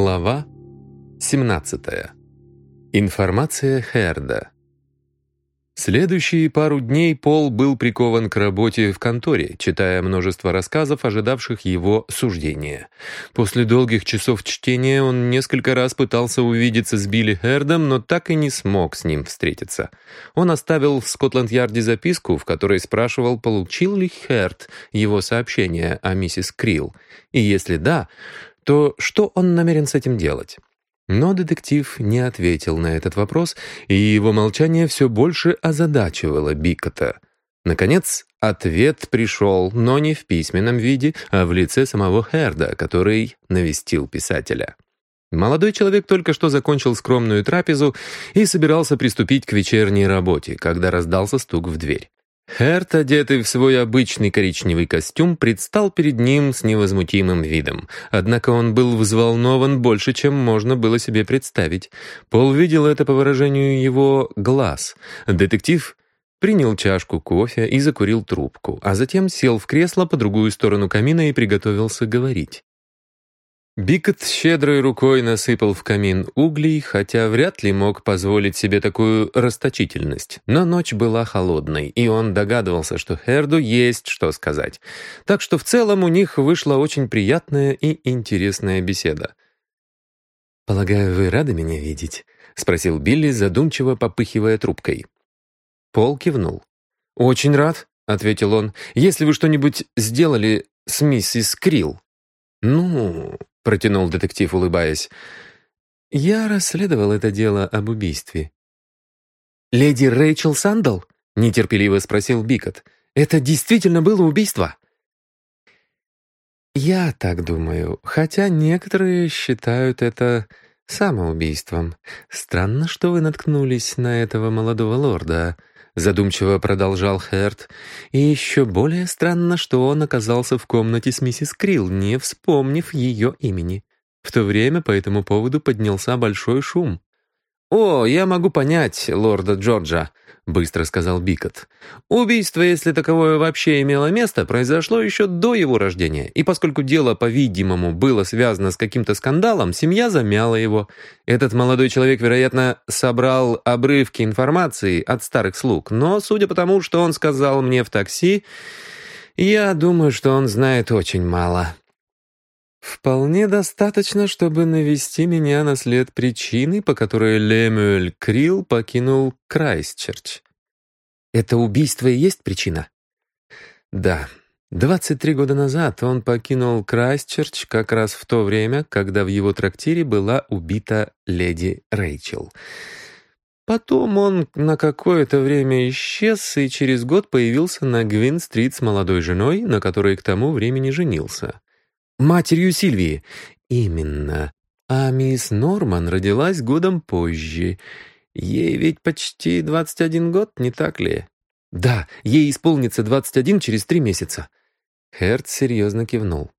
Глава 17. Информация Херда. Следующие пару дней Пол был прикован к работе в конторе, читая множество рассказов, ожидавших его суждения. После долгих часов чтения он несколько раз пытался увидеться с Билли Хердом, но так и не смог с ним встретиться. Он оставил в Скотланд-Ярде записку, в которой спрашивал, получил ли Херд его сообщение о миссис Крилл, и если да, то что он намерен с этим делать? Но детектив не ответил на этот вопрос, и его молчание все больше озадачивало Бикота. Наконец, ответ пришел, но не в письменном виде, а в лице самого Херда, который навестил писателя. Молодой человек только что закончил скромную трапезу и собирался приступить к вечерней работе, когда раздался стук в дверь. Херт, одетый в свой обычный коричневый костюм, предстал перед ним с невозмутимым видом. Однако он был взволнован больше, чем можно было себе представить. Пол видел это по выражению его глаз. Детектив принял чашку кофе и закурил трубку, а затем сел в кресло по другую сторону камина и приготовился говорить. Бикот щедрой рукой насыпал в камин углей, хотя вряд ли мог позволить себе такую расточительность. Но ночь была холодной, и он догадывался, что Херду есть что сказать. Так что в целом у них вышла очень приятная и интересная беседа. «Полагаю, вы рады меня видеть?» — спросил Билли, задумчиво попыхивая трубкой. Пол кивнул. «Очень рад», — ответил он, — «если вы что-нибудь сделали с миссис Крилл». «Ну...» протянул детектив, улыбаясь. «Я расследовал это дело об убийстве». «Леди Рэйчел Сандал?» — нетерпеливо спросил Бикот. «Это действительно было убийство?» «Я так думаю, хотя некоторые считают это самоубийством. Странно, что вы наткнулись на этого молодого лорда», — задумчиво продолжал Херт. «И еще более странно, что он оказался в комнате с миссис Крилл, не вспомнив ее имени. В то время по этому поводу поднялся большой шум. «О, я могу понять лорда Джорджа», — быстро сказал Бикот. «Убийство, если таковое вообще имело место, произошло еще до его рождения, и поскольку дело, по-видимому, было связано с каким-то скандалом, семья замяла его. Этот молодой человек, вероятно, собрал обрывки информации от старых слуг, но, судя по тому, что он сказал мне в такси, я думаю, что он знает очень мало». Вполне достаточно, чтобы навести меня на след причины, по которой Лемюэль Крилл покинул Крайстчерч. Это убийство и есть причина? Да. 23 года назад он покинул Крайстчерч как раз в то время, когда в его трактире была убита леди Рэйчел. Потом он на какое-то время исчез и через год появился на Гвин-стрит с молодой женой, на которой к тому времени женился. Матерью Сильвии. Именно. А мисс Норман родилась годом позже. Ей ведь почти 21 год, не так ли? Да, ей исполнится 21 через три месяца. Херт серьезно кивнул.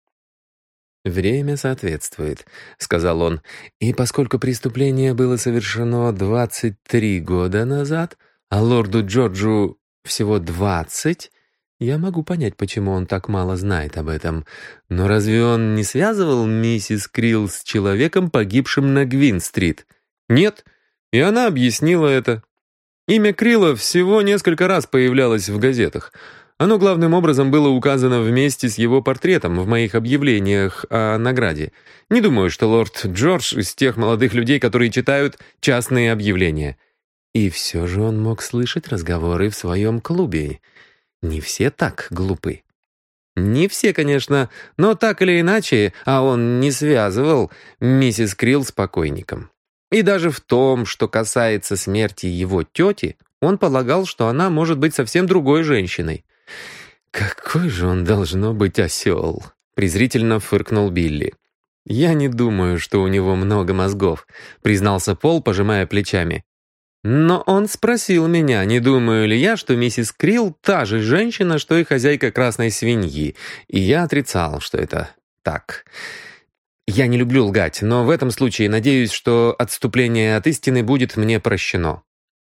«Время соответствует», — сказал он. «И поскольку преступление было совершено 23 года назад, а лорду Джорджу всего 20, я могу понять, почему он так мало знает об этом. Но разве он не связывал миссис Крилл с человеком, погибшим на Гвин-стрит? Нет, и она объяснила это. Имя Крилла всего несколько раз появлялось в газетах. Оно главным образом было указано вместе с его портретом в моих объявлениях о награде. Не думаю, что лорд Джордж из тех молодых людей, которые читают частные объявления. И все же он мог слышать разговоры в своем клубе. Не все так глупы. Не все, конечно, но так или иначе, а он не связывал миссис Крилл с покойником. И даже в том, что касается смерти его тети, он полагал, что она может быть совсем другой женщиной. «Какой же он должно быть осел!» — презрительно фыркнул Билли. «Я не думаю, что у него много мозгов», — признался Пол, пожимая плечами. Но он спросил меня, не думаю ли я, что миссис Крилл та же женщина, что и хозяйка красной свиньи, и я отрицал, что это так. Я не люблю лгать, но в этом случае надеюсь, что отступление от истины будет мне прощено.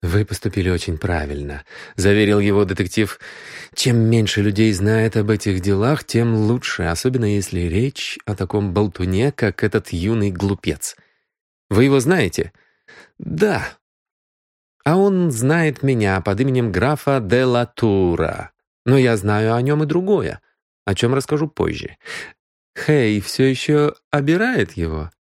«Вы поступили очень правильно», — заверил его детектив. «Чем меньше людей знает об этих делах, тем лучше, особенно если речь о таком болтуне, как этот юный глупец. Вы его знаете?» «Да». «А он знает меня под именем графа де Латура. Но я знаю о нем и другое, о чем расскажу позже. Хей все еще обирает его?»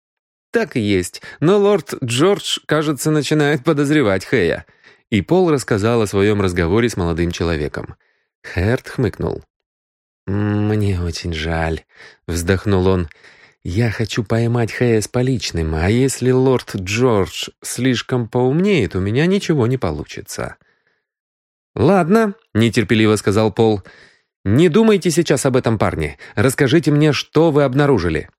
«Так и есть, но лорд Джордж, кажется, начинает подозревать Хэя» и Пол рассказал о своем разговоре с молодым человеком. Херт хмыкнул. «Мне очень жаль», — вздохнул он. «Я хочу поймать Хэя с поличным, а если лорд Джордж слишком поумнеет, у меня ничего не получится». «Ладно», — нетерпеливо сказал Пол. «Не думайте сейчас об этом парне. Расскажите мне, что вы обнаружили».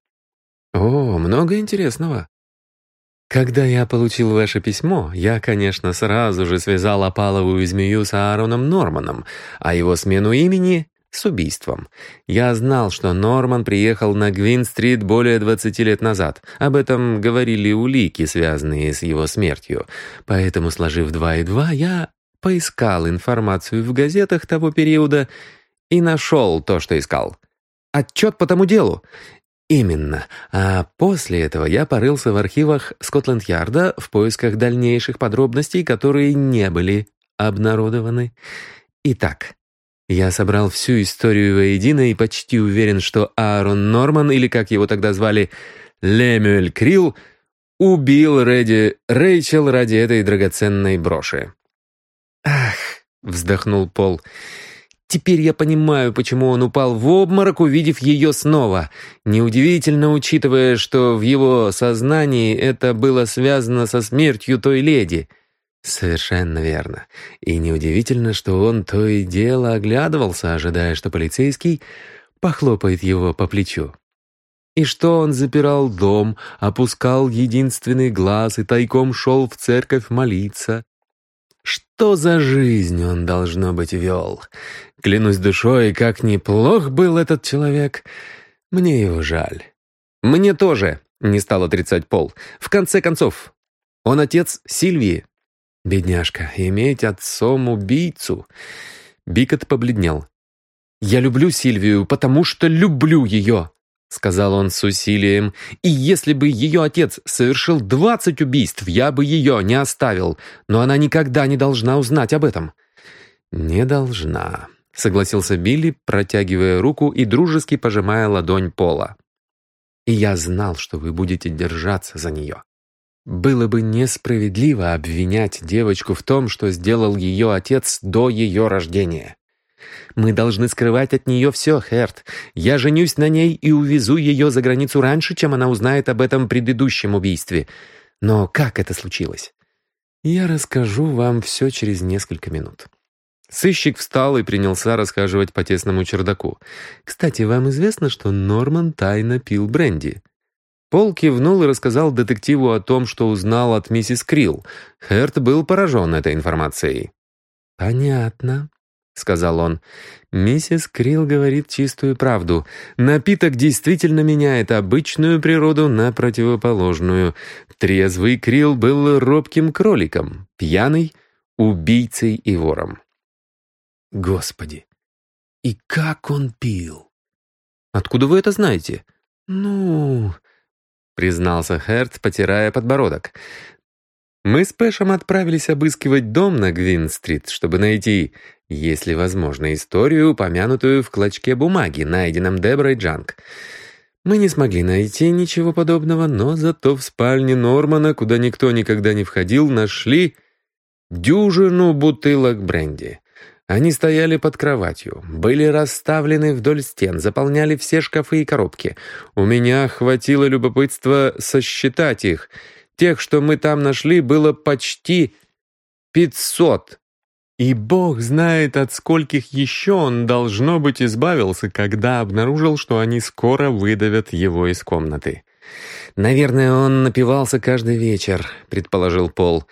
«О, много интересного. Когда я получил ваше письмо, я, конечно, сразу же связал опаловую змею с Аароном Норманом, а его смену имени — с убийством. Я знал, что Норман приехал на Гвин-стрит более 20 лет назад. Об этом говорили улики, связанные с его смертью. Поэтому, сложив два и два, я поискал информацию в газетах того периода и нашел то, что искал. Отчет по тому делу. Именно. А после этого я порылся в архивах Скотланд-Ярда в поисках дальнейших подробностей, которые не были обнародованы. Итак, я собрал всю историю воедино и почти уверен, что Аарон Норман, или как его тогда звали, Лемюэль Крилл, убил Рэди Рэйчел ради этой драгоценной броши. «Ах!» — вздохнул Пол — Теперь я понимаю, почему он упал в обморок, увидев ее снова. Неудивительно, учитывая, что в его сознании это было связано со смертью той леди. Совершенно верно. И неудивительно, что он то и дело оглядывался, ожидая, что полицейский похлопает его по плечу. И что он запирал дом, опускал единственный глаз и тайком шел в церковь молиться. Что за жизнь он, должно быть, вел? Клянусь душой, как неплох был этот человек. Мне его жаль. Мне тоже, не стал отрицать Пол. В конце концов, он отец Сильвии. Бедняжка, иметь отцом убийцу. Бикот побледнел. «Я люблю Сильвию, потому что люблю ее!» — сказал он с усилием. «И если бы ее отец совершил двадцать убийств, я бы ее не оставил, но она никогда не должна узнать об этом». «Не должна», — согласился Билли, протягивая руку и дружески пожимая ладонь Пола. «И я знал, что вы будете держаться за нее. Было бы несправедливо обвинять девочку в том, что сделал ее отец до ее рождения. Мы должны скрывать от нее все, Херт. Я женюсь на ней и увезу ее за границу раньше, чем она узнает об этом предыдущем убийстве. Но как это случилось? Я расскажу вам все через несколько минут». Сыщик встал и принялся расхаживать по тесному чердаку. «Кстати, вам известно, что Норман тайно пил бренди?» Пол кивнул и рассказал детективу о том, что узнал от миссис Крилл. Херт был поражен этой информацией. «Понятно», — сказал он. «Миссис Крилл говорит чистую правду. Напиток действительно меняет обычную природу на противоположную. Трезвый Крилл был робким кроликом, пьяный — убийцей и вором». «Господи! И как он пил!» «Откуда вы это знаете?» «Ну...» — признался Херт, потирая подбородок. Мы с Пэшем отправились обыскивать дом на Гвин-стрит, чтобы найти если возможно, историю, упомянутую в клочке бумаги, найденном Деброй Джанг. Мы не смогли найти ничего подобного, но зато в спальне Нормана, куда никто никогда не входил, нашли дюжину бутылок бренди. Они стояли под кроватью, были расставлены вдоль стен, заполняли все шкафы и коробки. У меня хватило любопытства сосчитать их. Тех, что мы там нашли, было почти пятьсот. И бог знает, от скольких еще он, должно быть, избавился, когда обнаружил, что они скоро выдавят его из комнаты. «Наверное, он напивался каждый вечер», — предположил Пол.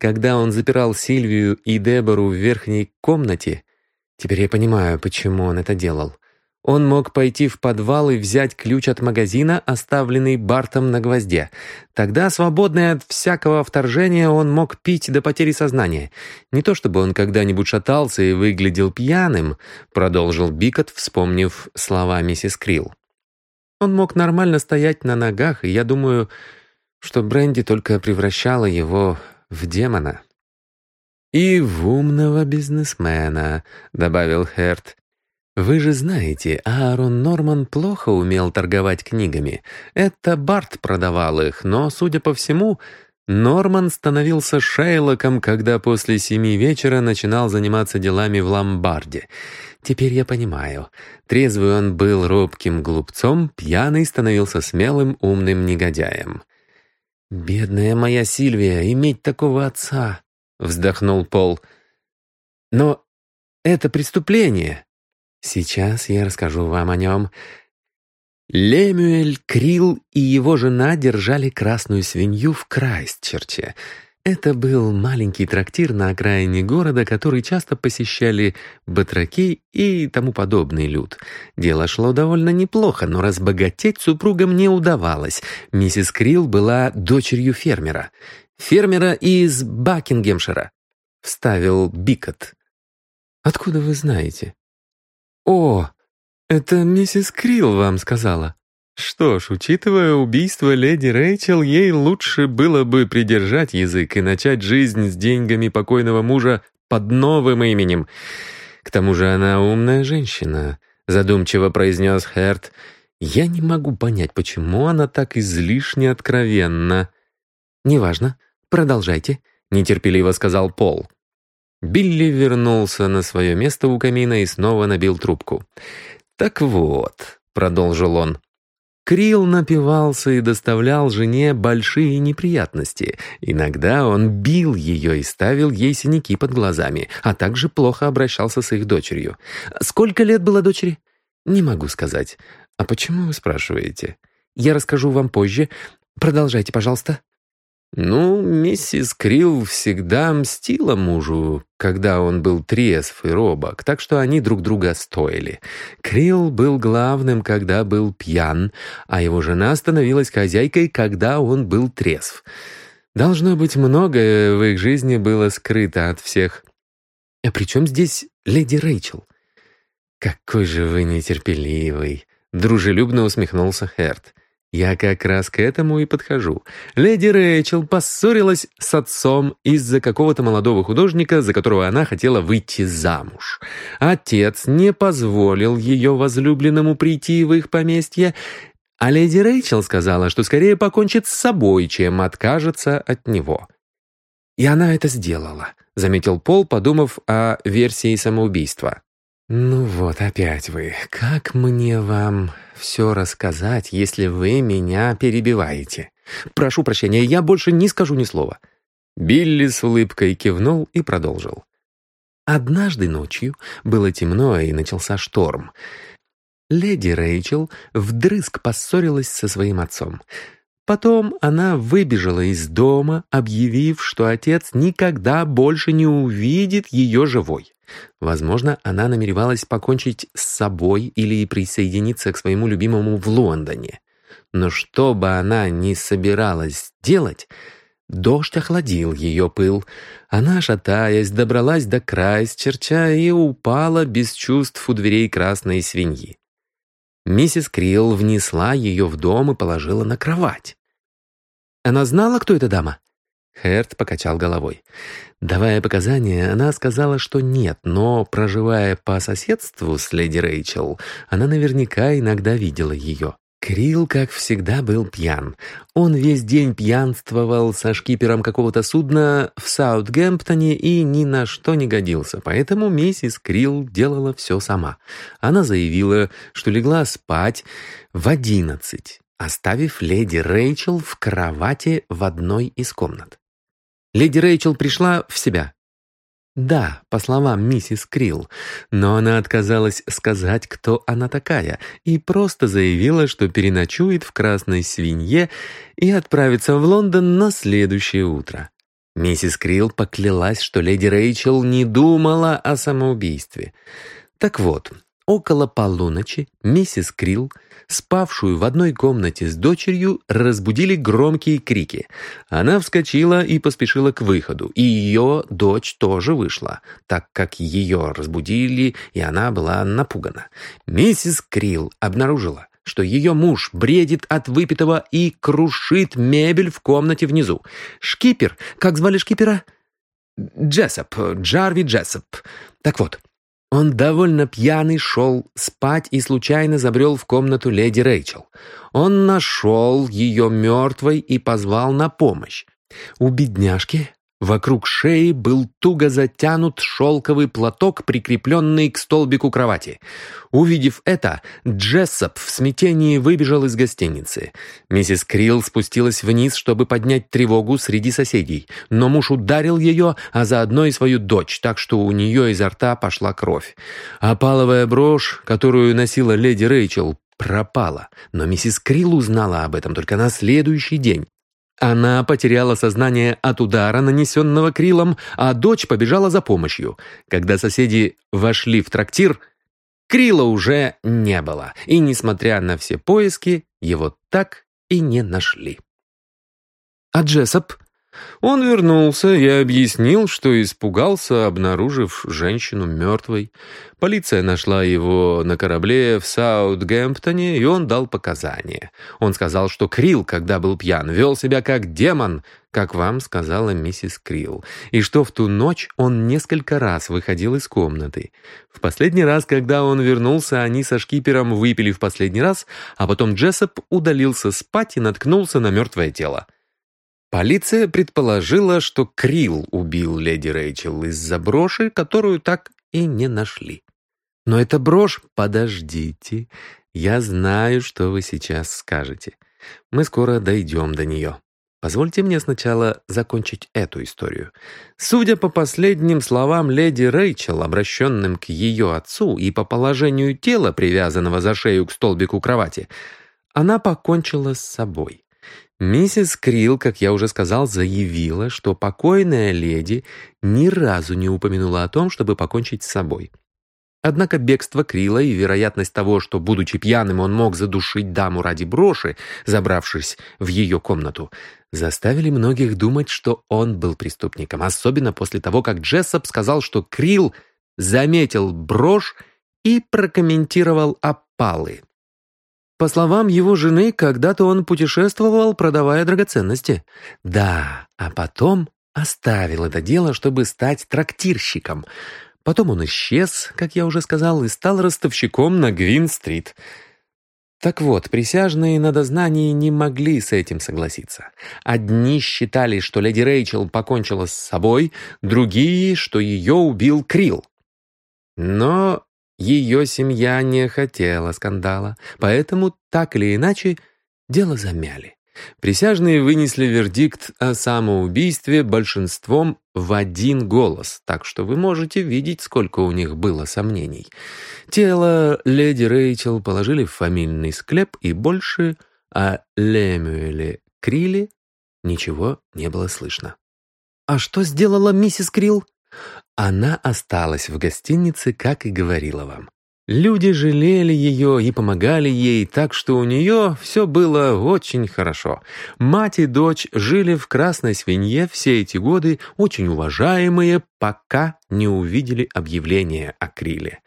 «Когда он запирал Сильвию и Дебору в верхней комнате, теперь я понимаю, почему он это делал. Он мог пойти в подвал и взять ключ от магазина, оставленный Бартом на гвозде. Тогда, свободный от всякого вторжения, он мог пить до потери сознания. Не то чтобы он когда-нибудь шатался и выглядел пьяным, продолжил Бикот, вспомнив слова миссис Крилл. Он мог нормально стоять на ногах, и я думаю, что Бренди только превращала его в демона. «И в умного бизнесмена», — добавил Херт. «Вы же знаете, Аарон Норман плохо умел торговать книгами. Это Барт продавал их, но, судя по всему, Норман становился Шейлоком, когда после семи вечера начинал заниматься делами в ломбарде. Теперь я понимаю. Трезвый он был робким глупцом, пьяный становился смелым, умным негодяем. «Бедная моя Сильвия, иметь такого отца!» вздохнул Пол. «Но это преступление. Сейчас я расскажу вам о нем. Лемюэль Крилл и его жена держали красную свинью в Крайстчерче. Это был маленький трактир на окраине города, который часто посещали батраки и тому подобный люд. Дело шло довольно неплохо, но разбогатеть супругам не удавалось. Миссис Крилл была дочерью фермера фермера из Бакингемшира», — вставил Бикот. «Откуда вы знаете?» «О, это миссис Крилл вам сказала». Что ж, учитывая убийство леди Рэйчел, ей лучше было бы придержать язык и начать жизнь с деньгами покойного мужа под новым именем. К тому же она умная женщина, задумчиво произнес Херт. Я не могу понять, почему она так излишне откровенна. Неважно. «Продолжайте», — нетерпеливо сказал Пол. Билли вернулся на свое место у камина и снова набил трубку. «Так вот», — продолжил он, — Крил напивался и доставлял жене большие неприятности. Иногда он бил ее и ставил ей синяки под глазами, а также плохо обращался с их дочерью. «Сколько лет было дочери?» «Не могу сказать. А почему вы спрашиваете?» «Я расскажу вам позже. Продолжайте, пожалуйста». Ну, миссис Крилл всегда мстила мужу, когда он был трезв и робок, так что они друг друга стоили. Крилл был главным, когда был пьян, а его жена становилась хозяйкой, когда он был трезв. Должно быть, многое в их жизни было скрыто от всех. А при чем здесь леди Рэйчел? «Какой же вы нетерпеливый!» — дружелюбно усмехнулся Херт. Я как раз к этому и подхожу. Леди Рэйчел поссорилась с отцом из-за какого-то молодого художника, за которого она хотела выйти замуж. Отец не позволил ее возлюбленному прийти в их поместье, а леди Рэйчел сказала, что скорее покончит с собой, чем откажется от него. И она это сделала, заметил Пол, подумав о версии самоубийства. «Ну вот, опять вы. Как мне вам все рассказать, если вы меня перебиваете? Прошу прощения, я больше не скажу ни слова». Билли с улыбкой кивнул и продолжил. Однажды ночью было темно и начался шторм. Леди Рэйчел вдрызг поссорилась со своим отцом. Потом она выбежала из дома, объявив, что отец никогда больше не увидит ее живой. Возможно, она намеревалась покончить с собой или присоединиться к своему любимому в Лондоне. Но что бы она ни собиралась делать, дождь охладил ее пыл. Она, шатаясь, добралась до края черча и упала без чувств у дверей красной свиньи. Миссис Крилл внесла ее в дом и положила на кровать. Она знала, кто эта дама? Херт покачал головой. Давая показания, она сказала, что нет, но, проживая по соседству с леди Рэйчел, она наверняка иногда видела ее. Крил, как всегда, был пьян. Он весь день пьянствовал со шкипером какого-то судна в Саутгемптоне и ни на что не годился, поэтому миссис Крил делала все сама. Она заявила, что легла спать в одиннадцать, оставив леди Рэйчел в кровати в одной из комнат. Леди Рэйчел пришла в себя. Да, по словам миссис Крилл, но она отказалась сказать, кто она такая, и просто заявила, что переночует в Красной Свинье и отправится в Лондон на следующее утро. Миссис Крилл поклялась, что леди Рэйчел не думала о самоубийстве. Так вот, Около полуночи миссис Крилл, спавшую в одной комнате с дочерью, разбудили громкие крики. Она вскочила и поспешила к выходу, и ее дочь тоже вышла, так как ее разбудили, и она была напугана. Миссис Крилл обнаружила, что ее муж бредит от выпитого и крушит мебель в комнате внизу. Шкипер, как звали шкипера? Джессоп, Джарви Джессоп. Так вот, он довольно пьяный шел спать и случайно забрел в комнату леди Рэйчел. Он нашел ее мертвой и позвал на помощь. У бедняжки Вокруг шеи был туго затянут шелковый платок, прикрепленный к столбику кровати. Увидев это, Джессоп в смятении выбежал из гостиницы. Миссис Крилл спустилась вниз, чтобы поднять тревогу среди соседей, но муж ударил ее, а заодно и свою дочь, так что у нее изо рта пошла кровь. Опаловая брошь, которую носила леди Рэйчел, пропала, но миссис Крилл узнала об этом только на следующий день. Она потеряла сознание от удара, нанесенного Крилом, а дочь побежала за помощью. Когда соседи вошли в трактир, Крила уже не было, и, несмотря на все поиски, его так и не нашли. А Джессоп он вернулся и объяснил, что испугался, обнаружив женщину мертвой. Полиция нашла его на корабле в Саутгемптоне, и он дал показания. Он сказал, что Крил, когда был пьян, вел себя как демон, как вам сказала миссис Крил, и что в ту ночь он несколько раз выходил из комнаты. В последний раз, когда он вернулся, они со шкипером выпили в последний раз, а потом Джессоп удалился спать и наткнулся на мертвое тело. Полиция предположила, что Крилл убил леди Рэйчел из-за броши, которую так и не нашли. Но эта брошь... Подождите. Я знаю, что вы сейчас скажете. Мы скоро дойдем до нее. Позвольте мне сначала закончить эту историю. Судя по последним словам леди Рэйчел, обращенным к ее отцу, и по положению тела, привязанного за шею к столбику кровати, она покончила с собой. Миссис Крилл, как я уже сказал, заявила, что покойная леди ни разу не упомянула о том, чтобы покончить с собой. Однако бегство Крила и вероятность того, что, будучи пьяным, он мог задушить даму ради броши, забравшись в ее комнату, заставили многих думать, что он был преступником, особенно после того, как Джессоп сказал, что Крил заметил брошь и прокомментировал опалы. По словам его жены, когда-то он путешествовал, продавая драгоценности. Да, а потом оставил это дело, чтобы стать трактирщиком. Потом он исчез, как я уже сказал, и стал ростовщиком на Гвин-стрит. Так вот, присяжные на дознании не могли с этим согласиться. Одни считали, что леди Рэйчел покончила с собой, другие, что ее убил Крилл. Но ее семья не хотела скандала, поэтому, так или иначе, дело замяли. Присяжные вынесли вердикт о самоубийстве большинством в один голос, так что вы можете видеть, сколько у них было сомнений. Тело леди Рэйчел положили в фамильный склеп, и больше о Лемюэле Криле ничего не было слышно. «А что сделала миссис Крилл?» Она осталась в гостинице, как и говорила вам. Люди жалели ее и помогали ей, так что у нее все было очень хорошо. Мать и дочь жили в Красной Свинье все эти годы, очень уважаемые, пока не увидели объявление о Криле.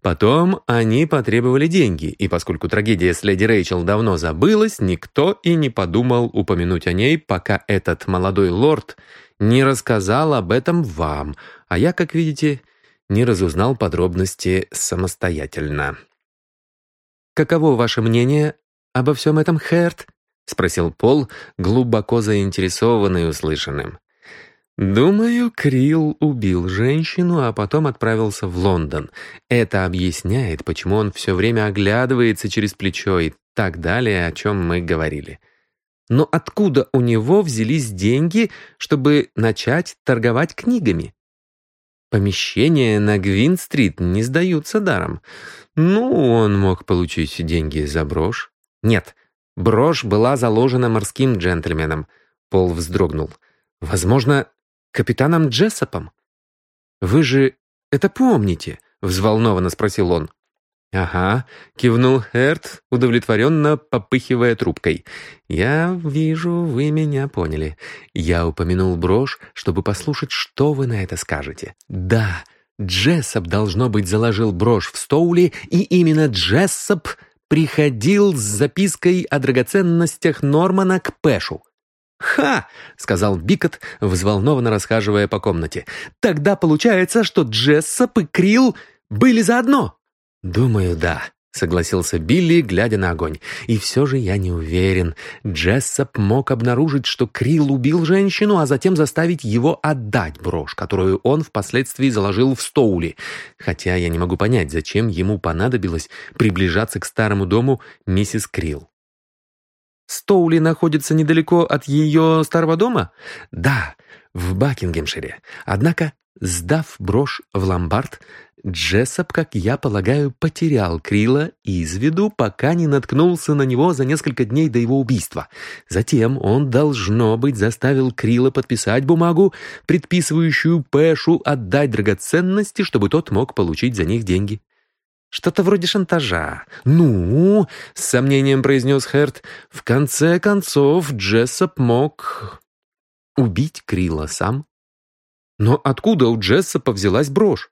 Потом они потребовали деньги, и поскольку трагедия с леди Рэйчел давно забылась, никто и не подумал упомянуть о ней, пока этот молодой лорд не рассказал об этом вам, а я, как видите, не разузнал подробности самостоятельно. «Каково ваше мнение обо всем этом, Херт?» — спросил Пол, глубоко заинтересованный услышанным. «Думаю, Крилл убил женщину, а потом отправился в Лондон. Это объясняет, почему он все время оглядывается через плечо и так далее, о чем мы говорили. Но откуда у него взялись деньги, чтобы начать торговать книгами?» Помещения на Гвин-стрит не сдаются даром. Ну, он мог получить деньги за брошь. Нет, брошь была заложена морским джентльменом. Пол вздрогнул. Возможно, капитаном Джессопом? Вы же это помните? Взволнованно спросил он. «Ага», — кивнул Херт, удовлетворенно попыхивая трубкой. «Я вижу, вы меня поняли. Я упомянул брошь, чтобы послушать, что вы на это скажете. Да, Джессоп, должно быть, заложил брошь в Стоули, и именно Джессоп приходил с запиской о драгоценностях Нормана к Пэшу. «Ха!» — сказал Бикот, взволнованно расхаживая по комнате. «Тогда получается, что Джессоп и Крил были заодно!» «Думаю, да», — согласился Билли, глядя на огонь. «И все же я не уверен. Джессоп мог обнаружить, что Крил убил женщину, а затем заставить его отдать брошь, которую он впоследствии заложил в Стоули. Хотя я не могу понять, зачем ему понадобилось приближаться к старому дому миссис Крил. Стоули находится недалеко от ее старого дома? Да, в Бакингемшире. Однако, сдав брошь в ломбард, Джессоп, как я полагаю, потерял Крила из виду, пока не наткнулся на него за несколько дней до его убийства. Затем он, должно быть, заставил Крила подписать бумагу, предписывающую Пэшу отдать драгоценности, чтобы тот мог получить за них деньги. Что-то вроде шантажа. «Ну?» — с сомнением произнес Херт. «В конце концов, Джессоп мог убить Крила сам». «Но откуда у Джессопа взялась брошь?»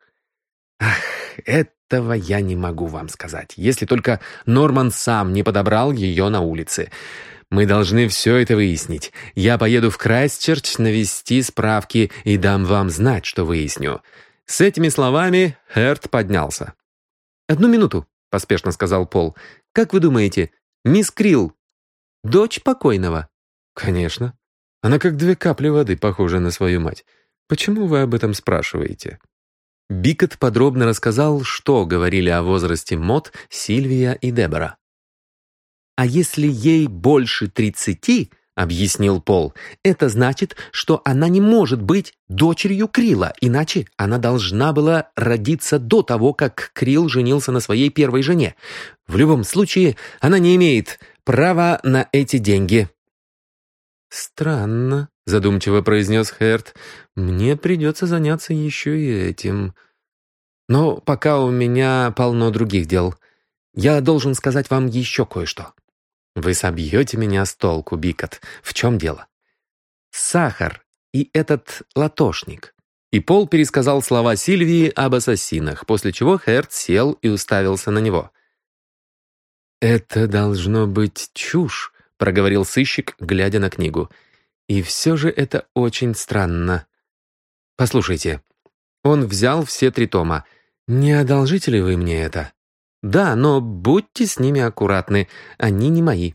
«Ах, этого я не могу вам сказать, если только Норман сам не подобрал ее на улице. Мы должны все это выяснить. Я поеду в Крайстчерч навести справки и дам вам знать, что выясню». С этими словами Херт поднялся. «Одну минуту», — поспешно сказал Пол. «Как вы думаете, мисс Крилл — дочь покойного?» «Конечно. Она как две капли воды похожа на свою мать. Почему вы об этом спрашиваете?» Бикот подробно рассказал, что говорили о возрасте Мот, Сильвия и Дебора. «А если ей больше тридцати, объяснил Пол. «Это значит, что она не может быть дочерью Крила, иначе она должна была родиться до того, как Крил женился на своей первой жене. В любом случае, она не имеет права на эти деньги». «Странно», — задумчиво произнес Херт. «Мне придется заняться еще и этим. Но пока у меня полно других дел. Я должен сказать вам еще кое-что». Вы собьете меня с толку, Бикот. В чем дело? Сахар и этот латошник. И Пол пересказал слова Сильвии об ассасинах, после чего Херт сел и уставился на него. «Это должно быть чушь», — проговорил сыщик, глядя на книгу. «И все же это очень странно. Послушайте, он взял все три тома. Не одолжите ли вы мне это?» «Да, но будьте с ними аккуратны, они не мои».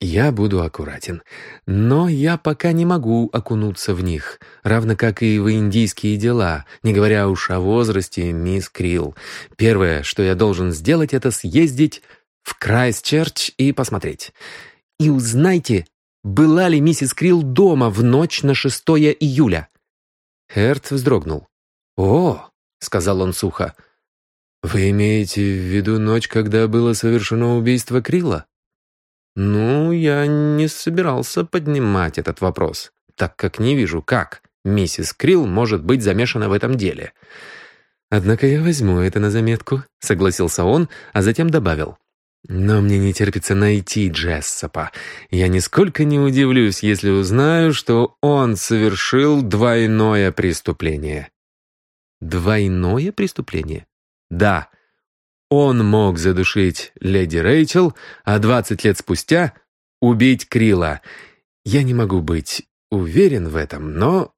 «Я буду аккуратен, но я пока не могу окунуться в них, равно как и в индийские дела, не говоря уж о возрасте мисс Крилл. Первое, что я должен сделать, это съездить в Крайстчерч и посмотреть. И узнайте, была ли миссис Крилл дома в ночь на 6 июля». Херт вздрогнул. «О!» — сказал он сухо. «Вы имеете в виду ночь, когда было совершено убийство Крила?» «Ну, я не собирался поднимать этот вопрос, так как не вижу, как миссис Крилл может быть замешана в этом деле». «Однако я возьму это на заметку», — согласился он, а затем добавил. «Но мне не терпится найти Джессопа. Я нисколько не удивлюсь, если узнаю, что он совершил двойное преступление». «Двойное преступление?» Да, он мог задушить леди Рэйчел, а 20 лет спустя убить Крила. Я не могу быть уверен в этом, но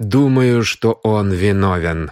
думаю, что он виновен.